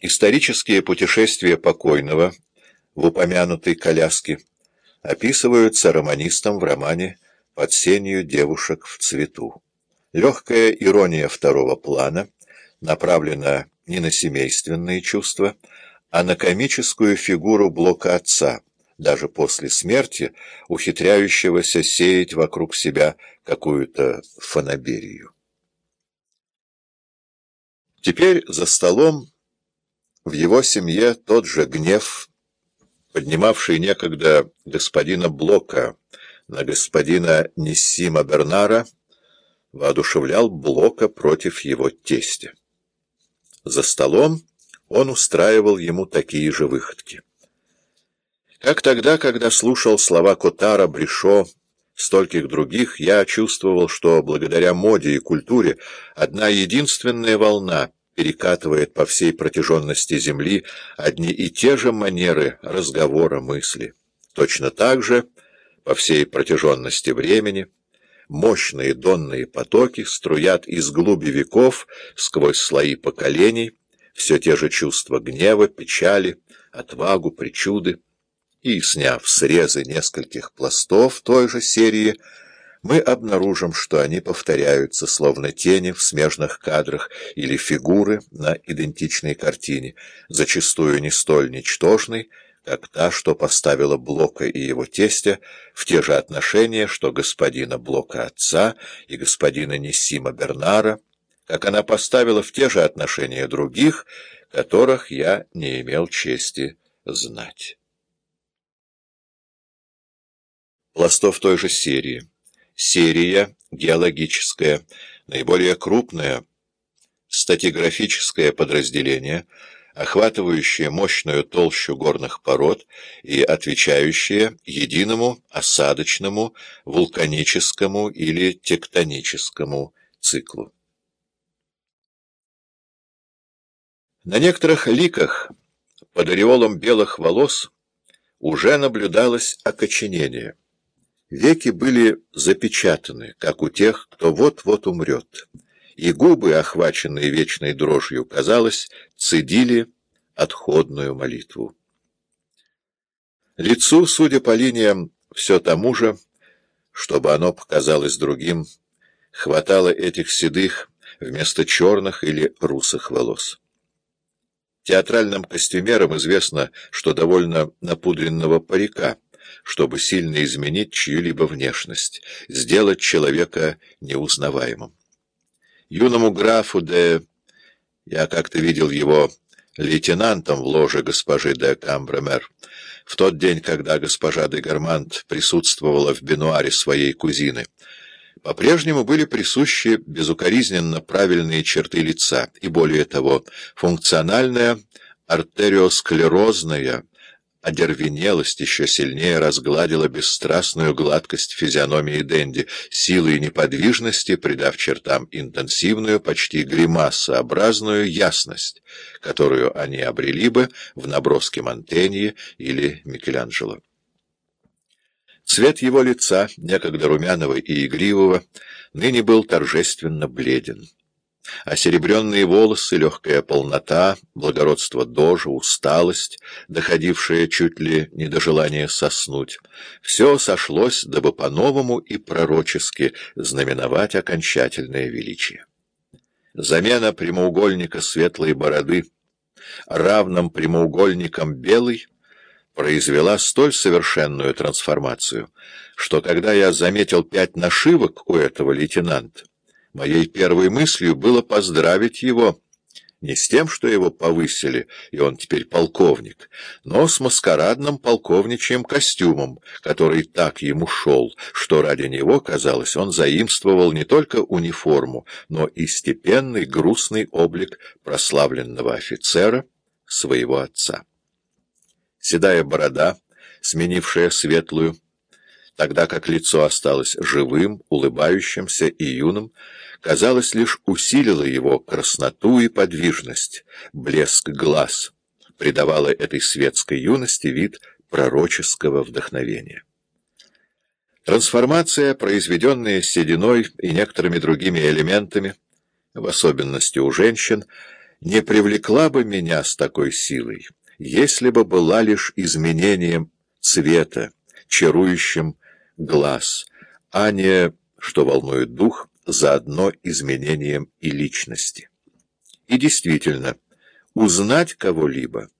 Исторические путешествия покойного в упомянутой коляске описываются романистом в романе «Под сенью девушек в цвету». Легкая ирония второго плана направлена не на семейственные чувства, а на комическую фигуру Блока отца, даже после смерти ухитряющегося сеять вокруг себя какую-то фанаберию. Теперь за столом в его семье тот же гнев, поднимавший некогда господина Блока на господина Ниссима Бернара, воодушевлял Блока против его тестя. За столом он устраивал ему такие же выходки. Как тогда, когда слушал слова Котара, Брешо, стольких других, я чувствовал, что благодаря моде и культуре одна единственная волна — перекатывает по всей протяженности Земли одни и те же манеры разговора, мысли. Точно так же по всей протяженности времени мощные донные потоки струят из глуби веков сквозь слои поколений все те же чувства гнева, печали, отвагу, причуды, и, сняв срезы нескольких пластов той же серии, мы обнаружим, что они повторяются, словно тени в смежных кадрах или фигуры на идентичной картине, зачастую не столь ничтожной, как та, что поставила Блока и его тестя в те же отношения, что господина Блока отца и господина Нессима Бернара, как она поставила в те же отношения других, которых я не имел чести знать. Пластов той же серии серия геологическая, наиболее крупное статиграфическое подразделение, охватывающее мощную толщу горных пород и отвечающее единому осадочному, вулканическому или тектоническому циклу. На некоторых ликах под ореолом белых волос уже наблюдалось окоченение. Веки были запечатаны, как у тех, кто вот-вот умрет, и губы, охваченные вечной дрожью, казалось, цедили отходную молитву. Лицу, судя по линиям, все тому же, чтобы оно показалось другим, хватало этих седых вместо черных или русых волос. Театральным костюмерам известно, что довольно напудренного парика — чтобы сильно изменить чью-либо внешность, сделать человека неузнаваемым. Юному графу де... Я как-то видел его лейтенантом в ложе госпожи де Камбремер, в тот день, когда госпожа де Гармант присутствовала в бенуаре своей кузины. По-прежнему были присущи безукоризненно правильные черты лица, и более того, функциональная артериосклерозная Одервенелость еще сильнее разгладила бесстрастную гладкость физиономии Дэнди, силой неподвижности придав чертам интенсивную, почти гримасообразную ясность, которую они обрели бы в наброске Монтеньи или Микеланджело. Цвет его лица, некогда румяного и игривого, ныне был торжественно бледен а серебряные волосы, легкая полнота, благородство дожа, усталость, доходившая чуть ли не до желания соснуть, все сошлось, дабы по-новому и пророчески знаменовать окончательное величие. Замена прямоугольника светлой бороды равным прямоугольником белой произвела столь совершенную трансформацию, что когда я заметил пять нашивок у этого лейтенанта, Моей первой мыслью было поздравить его не с тем, что его повысили, и он теперь полковник, но с маскарадным полковничьим костюмом, который так ему шел, что ради него, казалось, он заимствовал не только униформу, но и степенный грустный облик прославленного офицера, своего отца. Седая борода, сменившая светлую, тогда как лицо осталось живым, улыбающимся и юным, казалось, лишь усилило его красноту и подвижность, блеск глаз, придавало этой светской юности вид пророческого вдохновения. Трансформация, произведенная сединой и некоторыми другими элементами, в особенности у женщин, не привлекла бы меня с такой силой, если бы была лишь изменением цвета, чарующим глаз, а не, что волнует дух, заодно изменением и личности. И действительно, узнать кого-либо —